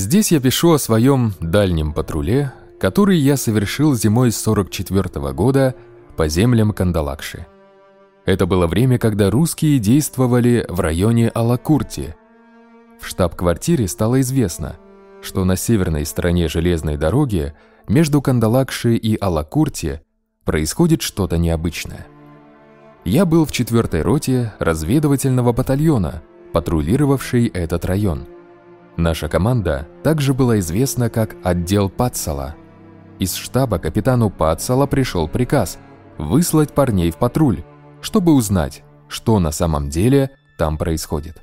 Здесь я пишу о своем дальнем патруле, который я совершил зимой 44 -го года по землям Кандалакши. Это было время, когда русские действовали в районе Алакурти. В штаб-квартире стало известно, что на северной стороне железной дороги между Кандалакши и Алакурти происходит что-то необычное. Я был в четвертой роте разведывательного батальона, патрулировавшей этот район. Наша команда также была известна как отдел Патсала. Из штаба капитану Патсала пришел приказ выслать парней в патруль, чтобы узнать, что на самом деле там происходит.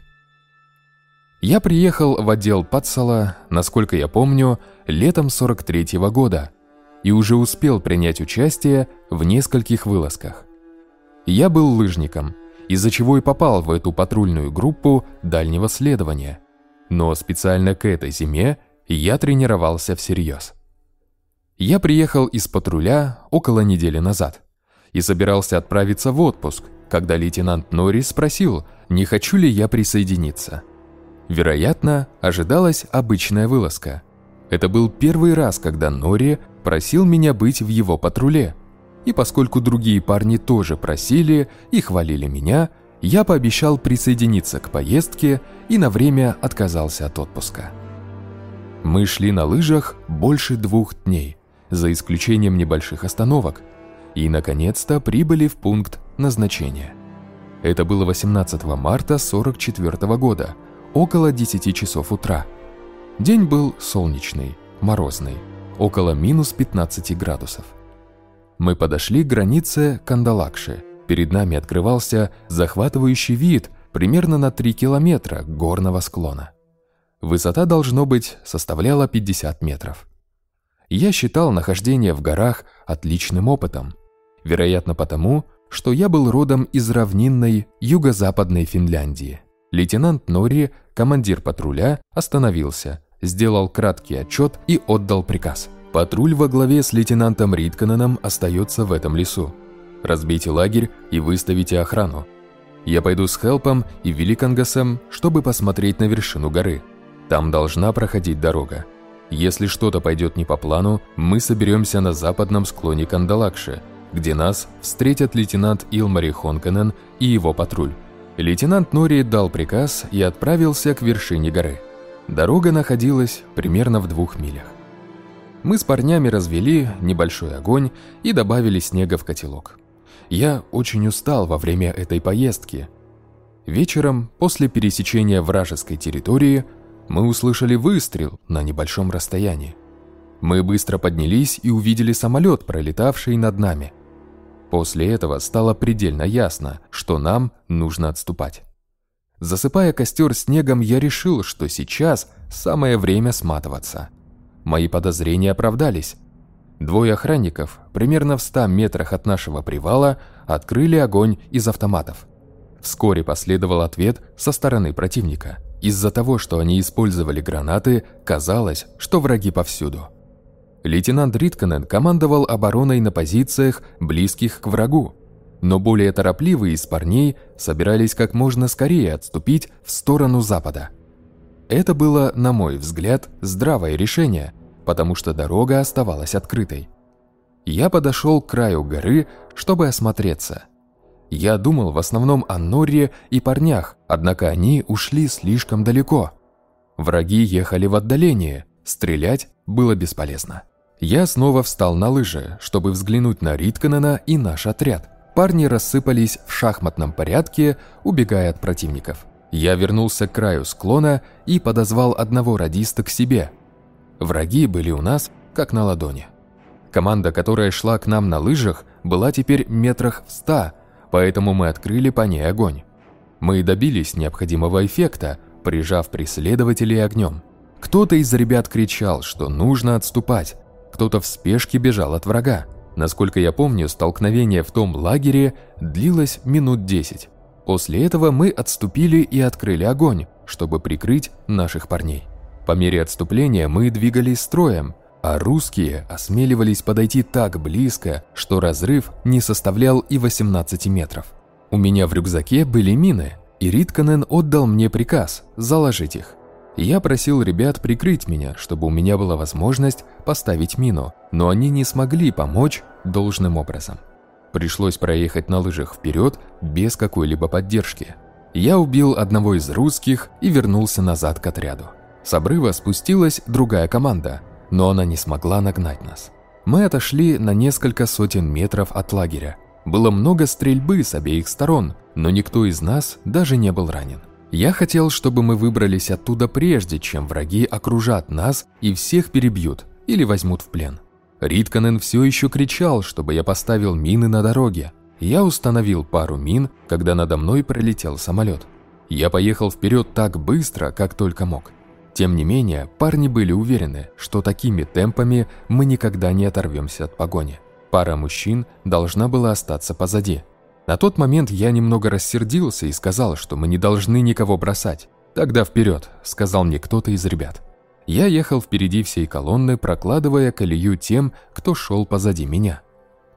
Я приехал в отдел Патсала, насколько я помню, летом 43 -го года и уже успел принять участие в нескольких вылазках. Я был лыжником, из-за чего и попал в эту патрульную группу дальнего следования. Но специально к этой зиме я тренировался всерьез. Я приехал из патруля около недели назад и собирался отправиться в отпуск, когда лейтенант Норрис спросил, не хочу ли я присоединиться. Вероятно, ожидалась обычная вылазка. Это был первый раз, когда Нори просил меня быть в его патруле. И поскольку другие парни тоже просили и хвалили меня, я пообещал присоединиться к поездке и на время отказался от отпуска. Мы шли на лыжах больше двух дней, за исключением небольших остановок, и, наконец-то, прибыли в пункт назначения. Это было 18 марта 44 года – около 10 часов утра. День был солнечный, морозный, около минус 15 градусов. Мы подошли к границе Кандалакши. Перед нами открывался захватывающий вид примерно на 3 километра горного склона. Высота, должно быть, составляла 50 метров. Я считал нахождение в горах отличным опытом. Вероятно потому, что я был родом из равнинной юго-западной Финляндии. Лейтенант Нори, командир патруля, остановился, сделал краткий отчет и отдал приказ. Патруль во главе с лейтенантом Ритканеном остается в этом лесу. Разбейте лагерь и выставите охрану. Я пойду с Хелпом и Великангасом, чтобы посмотреть на вершину горы. Там должна проходить дорога. Если что-то пойдет не по плану, мы соберемся на западном склоне Кандалакши, где нас встретят лейтенант Илмари Хонканен и его патруль. Лейтенант Нори дал приказ и отправился к вершине горы. Дорога находилась примерно в двух милях. Мы с парнями развели небольшой огонь и добавили снега в котелок. Я очень устал во время этой поездки. Вечером, после пересечения вражеской территории, мы услышали выстрел на небольшом расстоянии. Мы быстро поднялись и увидели самолет, пролетавший над нами. После этого стало предельно ясно, что нам нужно отступать. Засыпая костер снегом, я решил, что сейчас самое время сматываться. Мои подозрения оправдались. Двое охранников, примерно в 100 метрах от нашего привала, открыли огонь из автоматов. Вскоре последовал ответ со стороны противника. Из-за того, что они использовали гранаты, казалось, что враги повсюду. Лейтенант Ритканен командовал обороной на позициях, близких к врагу, но более торопливые из парней собирались как можно скорее отступить в сторону запада. Это было, на мой взгляд, здравое решение, потому что дорога оставалась открытой. Я подошел к краю горы, чтобы осмотреться. Я думал в основном о Норре и парнях, однако они ушли слишком далеко. Враги ехали в отдалении, стрелять было бесполезно. Я снова встал на лыжи, чтобы взглянуть на Ритканена и наш отряд. Парни рассыпались в шахматном порядке, убегая от противников. Я вернулся к краю склона и подозвал одного радиста к себе. Враги были у нас как на ладони. Команда, которая шла к нам на лыжах, была теперь метрах в ста, поэтому мы открыли по ней огонь. Мы добились необходимого эффекта, прижав преследователей огнем. Кто-то из ребят кричал, что нужно отступать, кто-то в спешке бежал от врага. Насколько я помню, столкновение в том лагере длилось минут 10. После этого мы отступили и открыли огонь, чтобы прикрыть наших парней. По мере отступления мы двигались строем, а русские осмеливались подойти так близко, что разрыв не составлял и 18 метров. У меня в рюкзаке были мины, и Ритканен отдал мне приказ заложить их. Я просил ребят прикрыть меня, чтобы у меня была возможность поставить мину, но они не смогли помочь должным образом. Пришлось проехать на лыжах вперед без какой-либо поддержки. Я убил одного из русских и вернулся назад к отряду. С обрыва спустилась другая команда, но она не смогла нагнать нас. Мы отошли на несколько сотен метров от лагеря. Было много стрельбы с обеих сторон, но никто из нас даже не был ранен. Я хотел, чтобы мы выбрались оттуда прежде, чем враги окружат нас и всех перебьют или возьмут в плен. Ритканен все еще кричал, чтобы я поставил мины на дороге. Я установил пару мин, когда надо мной пролетел самолет. Я поехал вперед так быстро, как только мог. Тем не менее, парни были уверены, что такими темпами мы никогда не оторвемся от погони. Пара мужчин должна была остаться позади. На тот момент я немного рассердился и сказал, что мы не должны никого бросать. «Тогда вперед», — сказал мне кто-то из ребят. Я ехал впереди всей колонны, прокладывая колею тем, кто шел позади меня.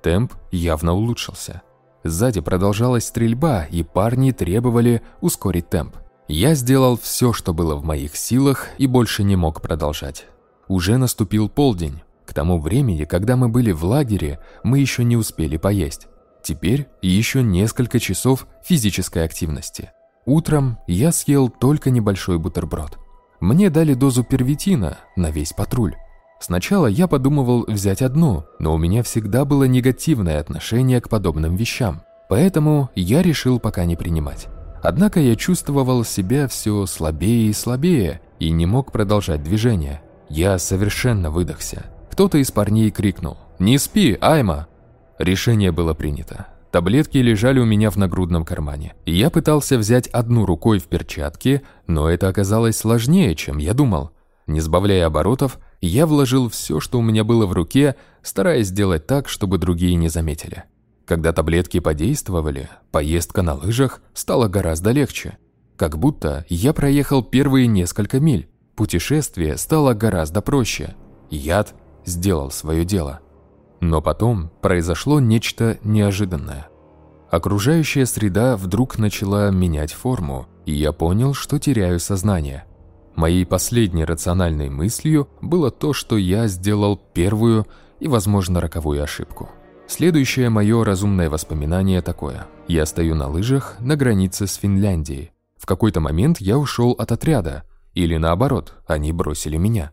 Темп явно улучшился. Сзади продолжалась стрельба, и парни требовали ускорить темп. Я сделал все, что было в моих силах, и больше не мог продолжать. Уже наступил полдень. К тому времени, когда мы были в лагере, мы еще не успели поесть. Теперь еще несколько часов физической активности. Утром я съел только небольшой бутерброд. Мне дали дозу первитина на весь патруль. Сначала я подумывал взять одну, но у меня всегда было негативное отношение к подобным вещам, поэтому я решил пока не принимать. Однако я чувствовал себя все слабее и слабее и не мог продолжать движение. Я совершенно выдохся. Кто-то из парней крикнул «Не спи, Айма!». Решение было принято. Таблетки лежали у меня в нагрудном кармане. Я пытался взять одну рукой в перчатке, но это оказалось сложнее, чем я думал. Не сбавляя оборотов, я вложил все, что у меня было в руке, стараясь сделать так, чтобы другие не заметили. Когда таблетки подействовали, поездка на лыжах стала гораздо легче. Как будто я проехал первые несколько миль. Путешествие стало гораздо проще. Яд сделал свое дело. Но потом произошло нечто неожиданное. Окружающая среда вдруг начала менять форму, и я понял, что теряю сознание. Моей последней рациональной мыслью было то, что я сделал первую и, возможно, роковую ошибку. Следующее мое разумное воспоминание такое. Я стою на лыжах на границе с Финляндией. В какой-то момент я ушел от отряда, или наоборот, они бросили меня.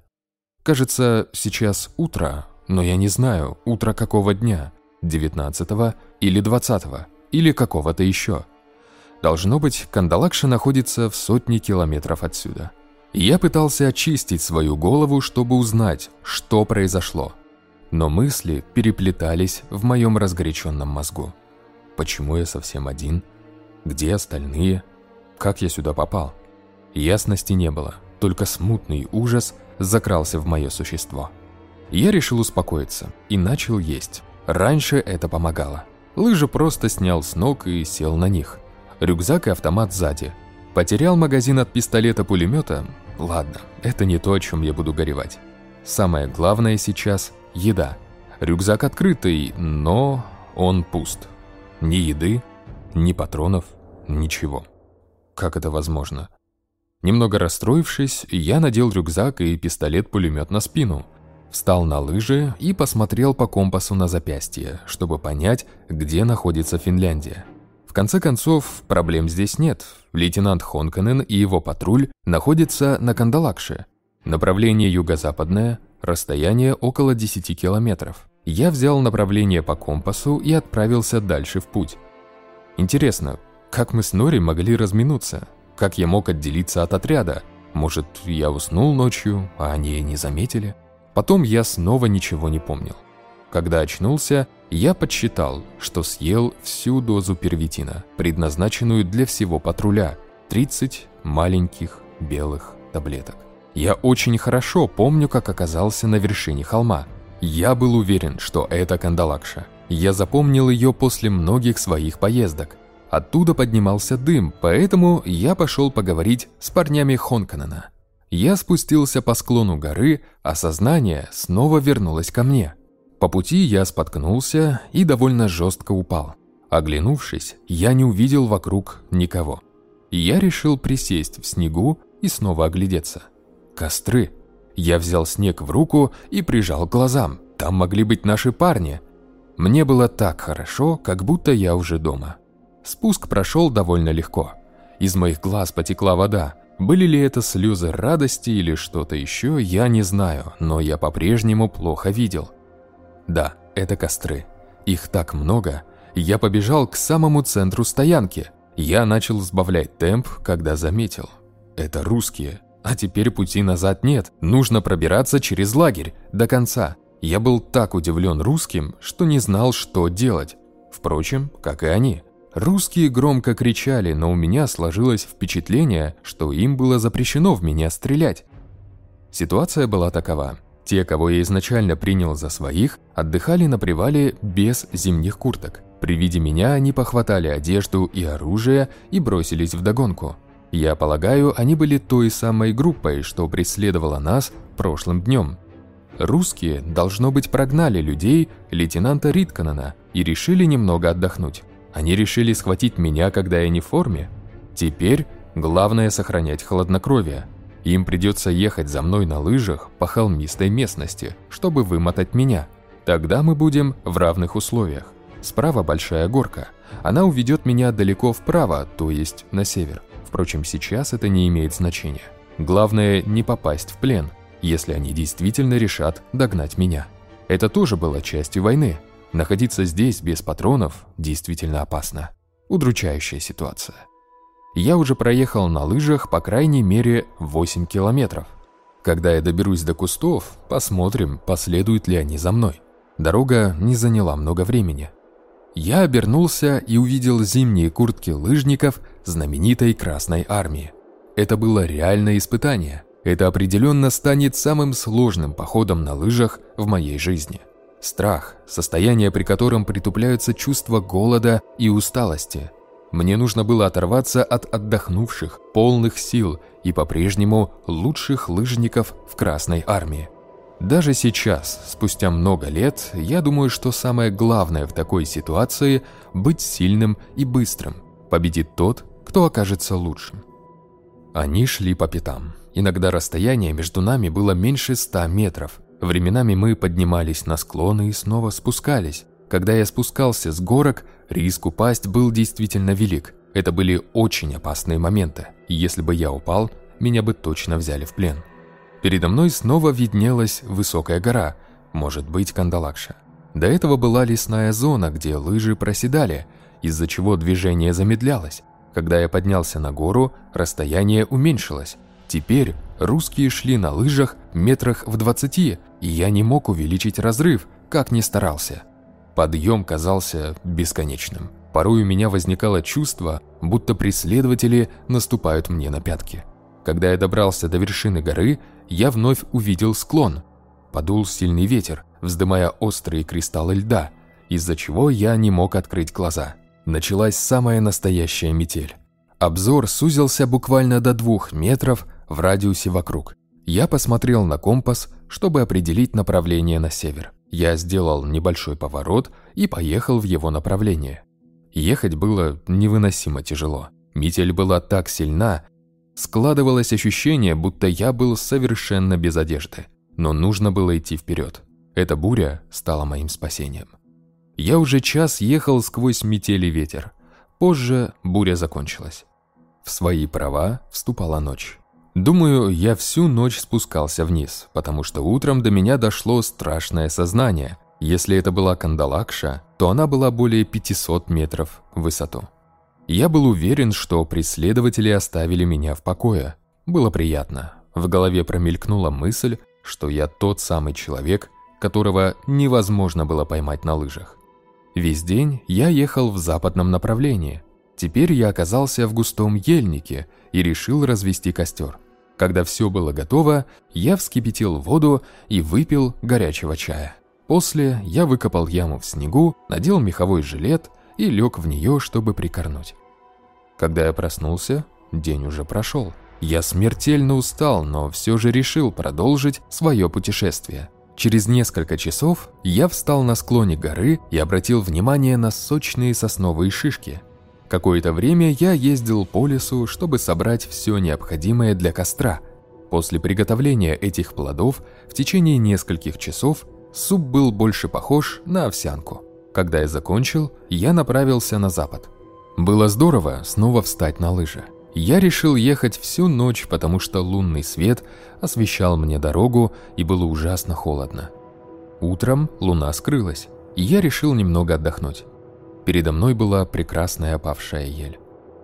Кажется, сейчас утро, но я не знаю, утро какого дня, 19 или 20 или какого-то еще. Должно быть, Кандалакша находится в сотне километров отсюда. Я пытался очистить свою голову, чтобы узнать, что произошло. Но мысли переплетались в моем разгоряченном мозгу. Почему я совсем один? Где остальные? Как я сюда попал? Ясности не было, только смутный ужас закрался в мое существо. Я решил успокоиться и начал есть. Раньше это помогало. Лыжи просто снял с ног и сел на них. Рюкзак и автомат сзади. Потерял магазин от пистолета-пулемета? Ладно, это не то, о чем я буду горевать. Самое главное сейчас – еда. Рюкзак открытый, но он пуст. Ни еды, ни патронов, ничего. Как это возможно? Немного расстроившись, я надел рюкзак и пистолет-пулемет на спину – Встал на лыжи и посмотрел по компасу на запястье, чтобы понять, где находится Финляндия. В конце концов, проблем здесь нет. Лейтенант Хонканен и его патруль находятся на Кандалакше. Направление юго-западное, расстояние около 10 километров. Я взял направление по компасу и отправился дальше в путь. Интересно, как мы с Нори могли разминуться? Как я мог отделиться от отряда? Может, я уснул ночью, а они не заметили? Потом я снова ничего не помнил. Когда очнулся, я подсчитал, что съел всю дозу первитина, предназначенную для всего патруля, 30 маленьких белых таблеток. Я очень хорошо помню, как оказался на вершине холма. Я был уверен, что это Кандалакша. Я запомнил ее после многих своих поездок. Оттуда поднимался дым, поэтому я пошел поговорить с парнями Хонканена. Я спустился по склону горы, а сознание снова вернулось ко мне. По пути я споткнулся и довольно жестко упал. Оглянувшись, я не увидел вокруг никого. Я решил присесть в снегу и снова оглядеться. Костры. Я взял снег в руку и прижал к глазам. Там могли быть наши парни. Мне было так хорошо, как будто я уже дома. Спуск прошел довольно легко. Из моих глаз потекла вода. Были ли это слезы радости или что-то еще, я не знаю, но я по-прежнему плохо видел. Да, это костры. Их так много. Я побежал к самому центру стоянки. Я начал сбавлять темп, когда заметил. Это русские. А теперь пути назад нет. Нужно пробираться через лагерь, до конца. Я был так удивлен русским, что не знал, что делать. Впрочем, как и они. Русские громко кричали, но у меня сложилось впечатление, что им было запрещено в меня стрелять. Ситуация была такова. Те, кого я изначально принял за своих, отдыхали на привале без зимних курток. При виде меня они похватали одежду и оружие и бросились в догонку. Я полагаю, они были той самой группой, что преследовала нас прошлым днем. Русские, должно быть, прогнали людей лейтенанта Ритканена и решили немного отдохнуть. Они решили схватить меня, когда я не в форме. Теперь главное сохранять хладнокровие. Им придется ехать за мной на лыжах по холмистой местности, чтобы вымотать меня. Тогда мы будем в равных условиях. Справа большая горка. Она уведет меня далеко вправо, то есть на север. Впрочем, сейчас это не имеет значения. Главное не попасть в плен, если они действительно решат догнать меня. Это тоже было частью войны. Находиться здесь без патронов действительно опасно. Удручающая ситуация. Я уже проехал на лыжах по крайней мере 8 километров. Когда я доберусь до кустов, посмотрим, последуют ли они за мной. Дорога не заняла много времени. Я обернулся и увидел зимние куртки лыжников знаменитой Красной Армии. Это было реальное испытание. Это определенно станет самым сложным походом на лыжах в моей жизни. Страх – состояние, при котором притупляются чувства голода и усталости. Мне нужно было оторваться от отдохнувших, полных сил и по-прежнему лучших лыжников в Красной Армии. Даже сейчас, спустя много лет, я думаю, что самое главное в такой ситуации – быть сильным и быстрым. Победит тот, кто окажется лучшим. Они шли по пятам. Иногда расстояние между нами было меньше ста метров. Временами мы поднимались на склоны и снова спускались. Когда я спускался с горок, риск упасть был действительно велик. Это были очень опасные моменты, и если бы я упал, меня бы точно взяли в плен. Передо мной снова виднелась высокая гора, может быть, Кандалакша. До этого была лесная зона, где лыжи проседали, из-за чего движение замедлялось. Когда я поднялся на гору, расстояние уменьшилось, Теперь русские шли на лыжах метрах в двадцати, и я не мог увеличить разрыв, как ни старался. Подъем казался бесконечным. Порой у меня возникало чувство, будто преследователи наступают мне на пятки. Когда я добрался до вершины горы, я вновь увидел склон. Подул сильный ветер, вздымая острые кристаллы льда, из-за чего я не мог открыть глаза. Началась самая настоящая метель. Обзор сузился буквально до двух метров, в радиусе вокруг. Я посмотрел на компас, чтобы определить направление на север. Я сделал небольшой поворот и поехал в его направление. Ехать было невыносимо тяжело. Метель была так сильна, складывалось ощущение, будто я был совершенно без одежды. Но нужно было идти вперед. Эта буря стала моим спасением. Я уже час ехал сквозь метель и ветер. Позже буря закончилась. В свои права вступала ночь. Думаю, я всю ночь спускался вниз, потому что утром до меня дошло страшное сознание. Если это была Кандалакша, то она была более 500 метров в высоту. Я был уверен, что преследователи оставили меня в покое. Было приятно. В голове промелькнула мысль, что я тот самый человек, которого невозможно было поймать на лыжах. Весь день я ехал в западном направлении. Теперь я оказался в густом ельнике и решил развести костер. Когда все было готово, я вскипятил воду и выпил горячего чая. После я выкопал яму в снегу, надел меховой жилет и лег в нее, чтобы прикорнуть. Когда я проснулся, день уже прошел. Я смертельно устал, но все же решил продолжить свое путешествие. Через несколько часов я встал на склоне горы и обратил внимание на сочные сосновые шишки. Какое-то время я ездил по лесу, чтобы собрать все необходимое для костра. После приготовления этих плодов в течение нескольких часов суп был больше похож на овсянку. Когда я закончил, я направился на запад. Было здорово снова встать на лыжи. Я решил ехать всю ночь, потому что лунный свет освещал мне дорогу и было ужасно холодно. Утром луна скрылась, и я решил немного отдохнуть. Передо мной была прекрасная опавшая ель.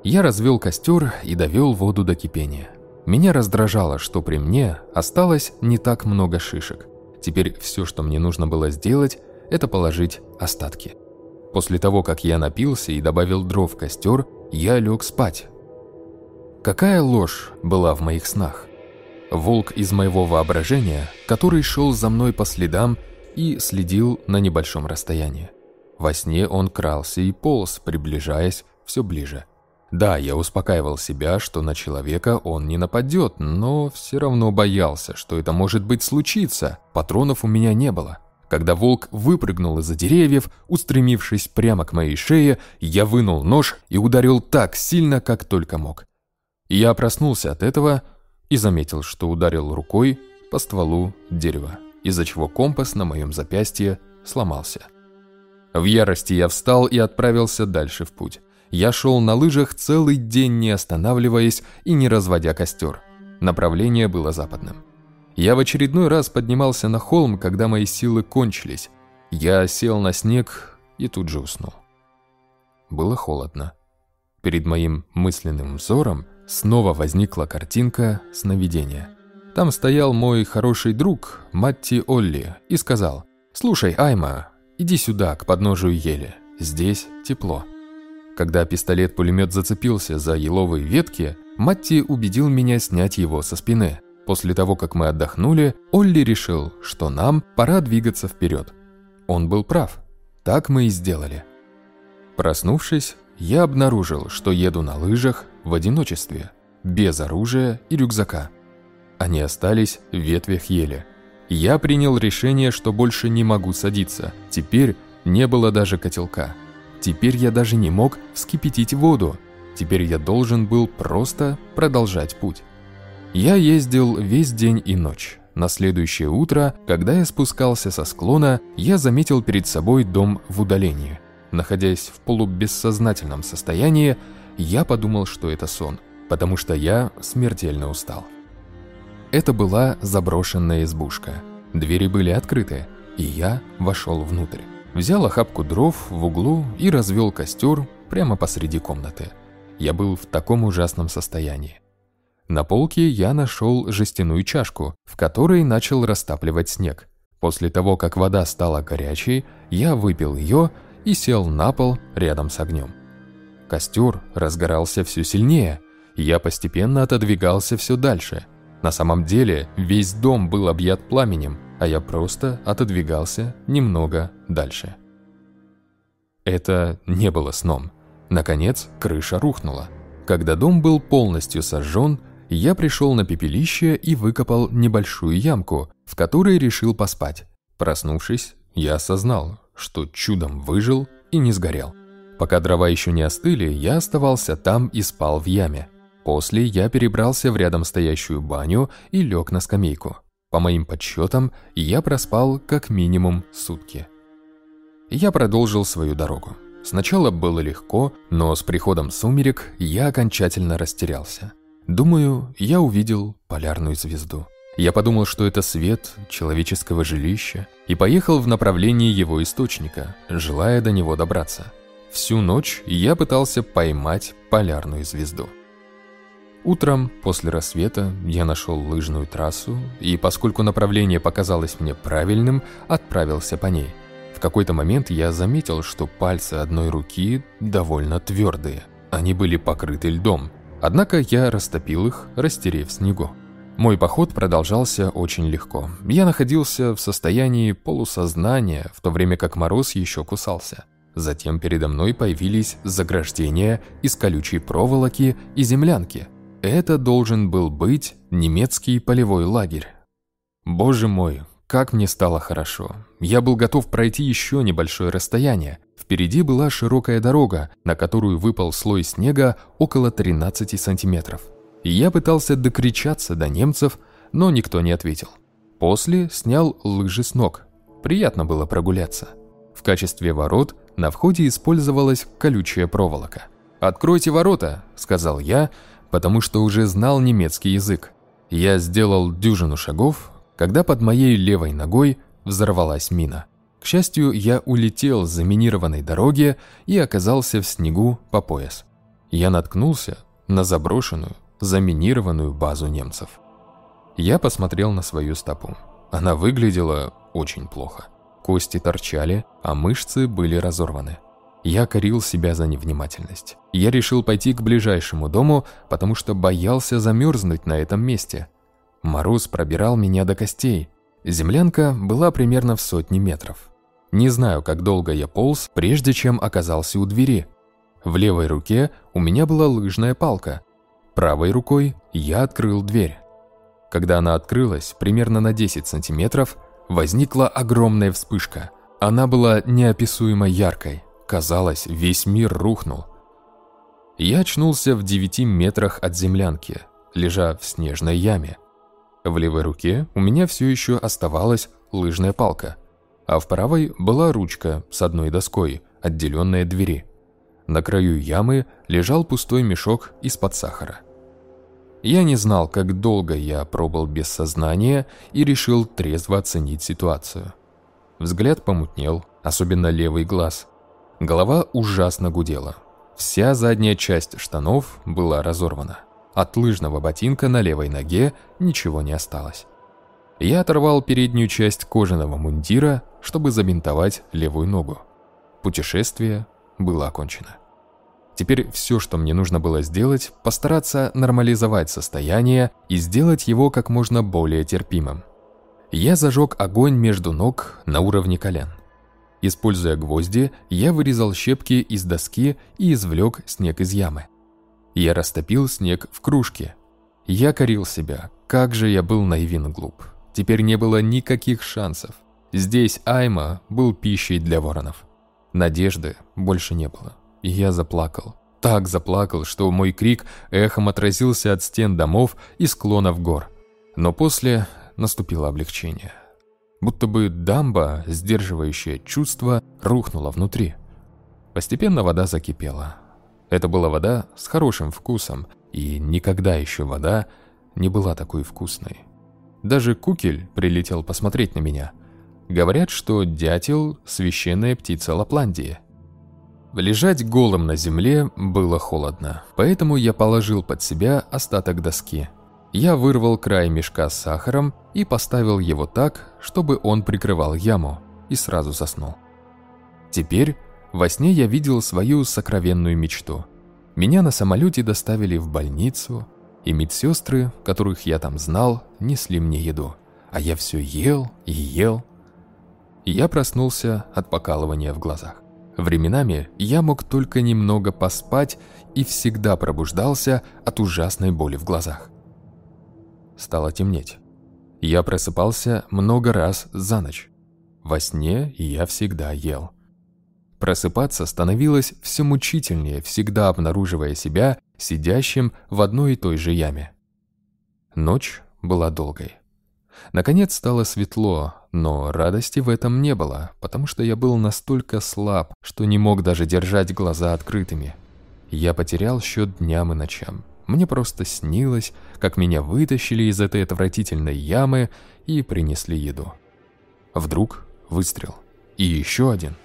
Я развел костер и довел воду до кипения. Меня раздражало, что при мне осталось не так много шишек. Теперь все, что мне нужно было сделать, это положить остатки. После того, как я напился и добавил дров в костер, я лег спать. Какая ложь была в моих снах? Волк из моего воображения, который шел за мной по следам и следил на небольшом расстоянии. Во сне он крался и полз, приближаясь все ближе. Да, я успокаивал себя, что на человека он не нападет, но все равно боялся, что это может быть случиться. Патронов у меня не было. Когда волк выпрыгнул из-за деревьев, устремившись прямо к моей шее, я вынул нож и ударил так сильно, как только мог. Я проснулся от этого и заметил, что ударил рукой по стволу дерева, из-за чего компас на моем запястье сломался. В ярости я встал и отправился дальше в путь. Я шел на лыжах целый день, не останавливаясь и не разводя костер. Направление было западным. Я в очередной раз поднимался на холм, когда мои силы кончились. Я сел на снег и тут же уснул. Было холодно. Перед моим мысленным взором снова возникла картинка сновидения. Там стоял мой хороший друг Матти Олли и сказал, «Слушай, Айма, иди сюда, к подножию ели, здесь тепло». Когда пистолет-пулемет зацепился за еловые ветки, Матти убедил меня снять его со спины. После того, как мы отдохнули, Олли решил, что нам пора двигаться вперед. Он был прав. Так мы и сделали. Проснувшись, я обнаружил, что еду на лыжах в одиночестве, без оружия и рюкзака. Они остались в ветвях ели. Я принял решение, что больше не могу садиться. Теперь не было даже котелка. Теперь я даже не мог вскипятить воду. Теперь я должен был просто продолжать путь. Я ездил весь день и ночь. На следующее утро, когда я спускался со склона, я заметил перед собой дом в удалении. Находясь в полубессознательном состоянии, я подумал, что это сон, потому что я смертельно устал. Это была заброшенная избушка. Двери были открыты, и я вошел внутрь взял охапку дров в углу и развел костер прямо посреди комнаты. Я был в таком ужасном состоянии. На полке я нашел жестяную чашку, в которой начал растапливать снег. После того, как вода стала горячей, я выпил ее и сел на пол рядом с огнем. Костер разгорался все сильнее, и я постепенно отодвигался все дальше. На самом деле весь дом был объят пламенем, а я просто отодвигался немного дальше. Это не было сном. Наконец, крыша рухнула. Когда дом был полностью сожжен, я пришел на пепелище и выкопал небольшую ямку, в которой решил поспать. Проснувшись, я осознал, что чудом выжил и не сгорел. Пока дрова еще не остыли, я оставался там и спал в яме. После я перебрался в рядом стоящую баню и лег на скамейку. По моим подсчетам, я проспал как минимум сутки. Я продолжил свою дорогу. Сначала было легко, но с приходом сумерек я окончательно растерялся. Думаю, я увидел полярную звезду. Я подумал, что это свет человеческого жилища, и поехал в направлении его источника, желая до него добраться. Всю ночь я пытался поймать полярную звезду. Утром, после рассвета, я нашел лыжную трассу и, поскольку направление показалось мне правильным, отправился по ней. В какой-то момент я заметил, что пальцы одной руки довольно твердые. Они были покрыты льдом. Однако я растопил их, растерев снегу. Мой поход продолжался очень легко. Я находился в состоянии полусознания, в то время как мороз еще кусался. Затем передо мной появились заграждения из колючей проволоки и землянки – это должен был быть немецкий полевой лагерь. Боже мой, как мне стало хорошо. Я был готов пройти еще небольшое расстояние. Впереди была широкая дорога, на которую выпал слой снега около 13 сантиметров. Я пытался докричаться до немцев, но никто не ответил. После снял лыжи с ног. Приятно было прогуляться. В качестве ворот на входе использовалась колючая проволока. «Откройте ворота», — сказал я, потому что уже знал немецкий язык. Я сделал дюжину шагов, когда под моей левой ногой взорвалась мина. К счастью, я улетел с заминированной дороги и оказался в снегу по пояс. Я наткнулся на заброшенную, заминированную базу немцев. Я посмотрел на свою стопу. Она выглядела очень плохо. Кости торчали, а мышцы были разорваны. Я корил себя за невнимательность. Я решил пойти к ближайшему дому, потому что боялся замерзнуть на этом месте. Мороз пробирал меня до костей. Землянка была примерно в сотне метров. Не знаю, как долго я полз, прежде чем оказался у двери. В левой руке у меня была лыжная палка. Правой рукой я открыл дверь. Когда она открылась, примерно на 10 сантиметров, возникла огромная вспышка. Она была неописуемо яркой. Казалось, весь мир рухнул. Я очнулся в 9 метрах от землянки, лежа в снежной яме. В левой руке у меня все еще оставалась лыжная палка, а в правой была ручка с одной доской, отделенная от двери. На краю ямы лежал пустой мешок из-под сахара. Я не знал, как долго я пробыл без сознания и решил трезво оценить ситуацию. Взгляд помутнел, особенно левый глаз. Голова ужасно гудела. Вся задняя часть штанов была разорвана. От лыжного ботинка на левой ноге ничего не осталось. Я оторвал переднюю часть кожаного мундира, чтобы забинтовать левую ногу. Путешествие было окончено. Теперь все, что мне нужно было сделать, постараться нормализовать состояние и сделать его как можно более терпимым. Я зажег огонь между ног на уровне колен. Используя гвозди, я вырезал щепки из доски и извлек снег из ямы. Я растопил снег в кружке. Я корил себя, как же я был наивен глуп. Теперь не было никаких шансов. Здесь Айма был пищей для воронов. Надежды больше не было. И я заплакал. Так заплакал, что мой крик эхом отразился от стен домов и склонов гор. Но после наступило облегчение. Будто бы дамба, сдерживающая чувства, рухнула внутри. Постепенно вода закипела. Это была вода с хорошим вкусом, и никогда еще вода не была такой вкусной. Даже кукель прилетел посмотреть на меня. Говорят, что дятел – священная птица Лапландии. Лежать голым на земле было холодно, поэтому я положил под себя остаток доски. Я вырвал край мешка с сахаром и поставил его так, чтобы он прикрывал яму, и сразу заснул. Теперь во сне я видел свою сокровенную мечту. Меня на самолете доставили в больницу, и медсестры, которых я там знал, несли мне еду. А я все ел и ел. И я проснулся от покалывания в глазах. Временами я мог только немного поспать и всегда пробуждался от ужасной боли в глазах. Стало темнеть. Я просыпался много раз за ночь. Во сне я всегда ел. Просыпаться становилось все мучительнее, всегда обнаруживая себя сидящим в одной и той же яме. Ночь была долгой. Наконец стало светло, но радости в этом не было, потому что я был настолько слаб, что не мог даже держать глаза открытыми. Я потерял счет дням и ночам. Мне просто снилось, как меня вытащили из этой отвратительной ямы и принесли еду. Вдруг выстрел. И еще один.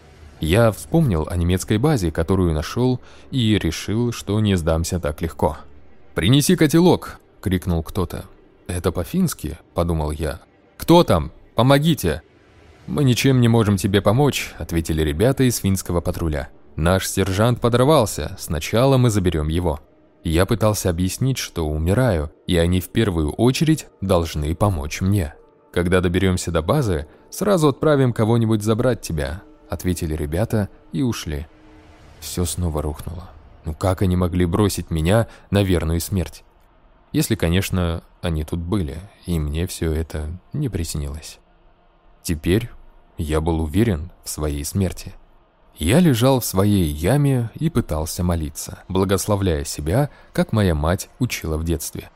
Я вспомнил о немецкой базе, которую нашел, и решил, что не сдамся так легко. «Принеси котелок!» — крикнул кто-то. «Это по-фински?» — подумал я. «Кто там? Помогите!» «Мы ничем не можем тебе помочь», — ответили ребята из финского патруля. «Наш сержант подорвался, сначала мы заберем его». Я пытался объяснить, что умираю, и они в первую очередь должны помочь мне. Когда доберемся до базы, сразу отправим кого-нибудь забрать тебя, ответили ребята и ушли. Все снова рухнуло. Ну как они могли бросить меня на верную смерть? Если, конечно, они тут были, и мне все это не приснилось. Теперь я был уверен в своей смерти. Я лежал в своей яме и пытался молиться, благословляя себя, как моя мать учила в детстве.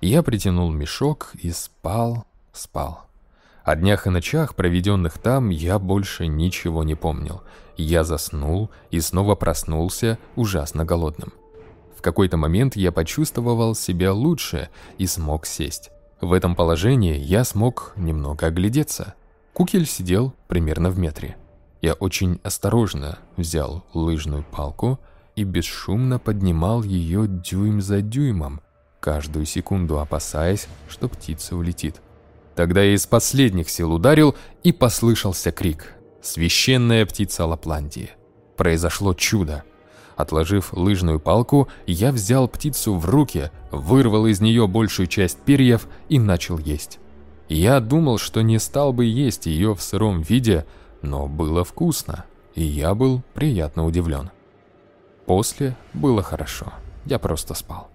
Я притянул мешок и спал, спал. О днях и ночах, проведенных там, я больше ничего не помнил. Я заснул и снова проснулся ужасно голодным. В какой-то момент я почувствовал себя лучше и смог сесть. В этом положении я смог немного оглядеться. Кукель сидел примерно в метре. Я очень осторожно взял лыжную палку и бесшумно поднимал ее дюйм за дюймом, каждую секунду опасаясь, что птица улетит. Тогда я из последних сил ударил, и послышался крик. «Священная птица Лапландии!» Произошло чудо. Отложив лыжную палку, я взял птицу в руки, вырвал из нее большую часть перьев и начал есть. Я думал, что не стал бы есть ее в сыром виде, но было вкусно, и я был приятно удивлен. После было хорошо, я просто спал.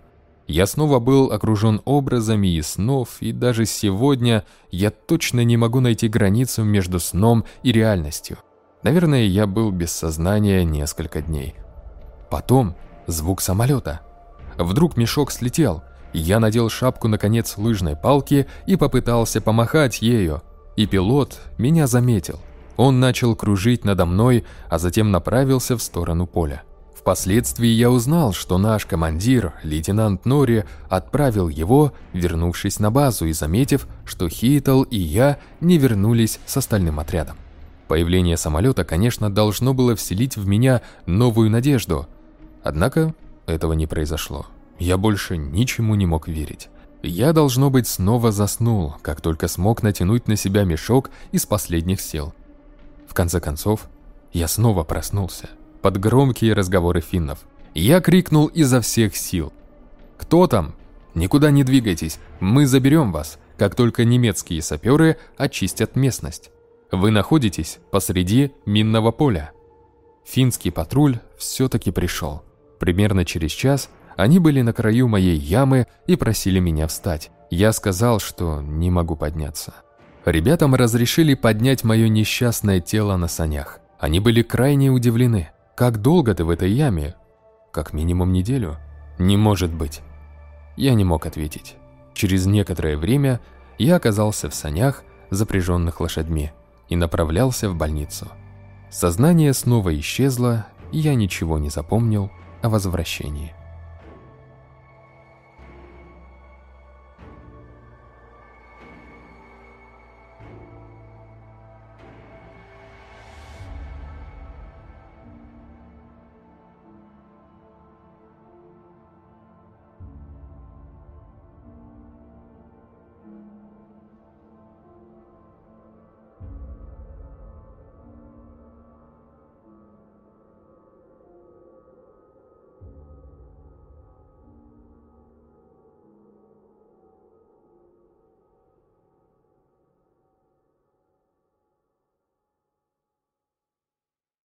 Я снова был окружен образами и снов, и даже сегодня я точно не могу найти границу между сном и реальностью. Наверное, я был без сознания несколько дней. Потом звук самолета. Вдруг мешок слетел. Я надел шапку на конец лыжной палки и попытался помахать ею. И пилот меня заметил. Он начал кружить надо мной, а затем направился в сторону поля. Впоследствии я узнал, что наш командир, лейтенант Нори, отправил его, вернувшись на базу и заметив, что Хитл и я не вернулись с остальным отрядом. Появление самолета, конечно, должно было вселить в меня новую надежду. Однако этого не произошло. Я больше ничему не мог верить. Я, должно быть, снова заснул, как только смог натянуть на себя мешок из последних сил. В конце концов, я снова проснулся под громкие разговоры финнов. Я крикнул изо всех сил. «Кто там? Никуда не двигайтесь, мы заберем вас, как только немецкие саперы очистят местность. Вы находитесь посреди минного поля». Финский патруль все-таки пришел. Примерно через час они были на краю моей ямы и просили меня встать. Я сказал, что не могу подняться. Ребятам разрешили поднять мое несчастное тело на санях. Они были крайне удивлены. Как долго ты в этой яме? Как минимум неделю? Не может быть. Я не мог ответить. Через некоторое время я оказался в санях, запряженных лошадьми, и направлялся в больницу. Сознание снова исчезло, и я ничего не запомнил о возвращении.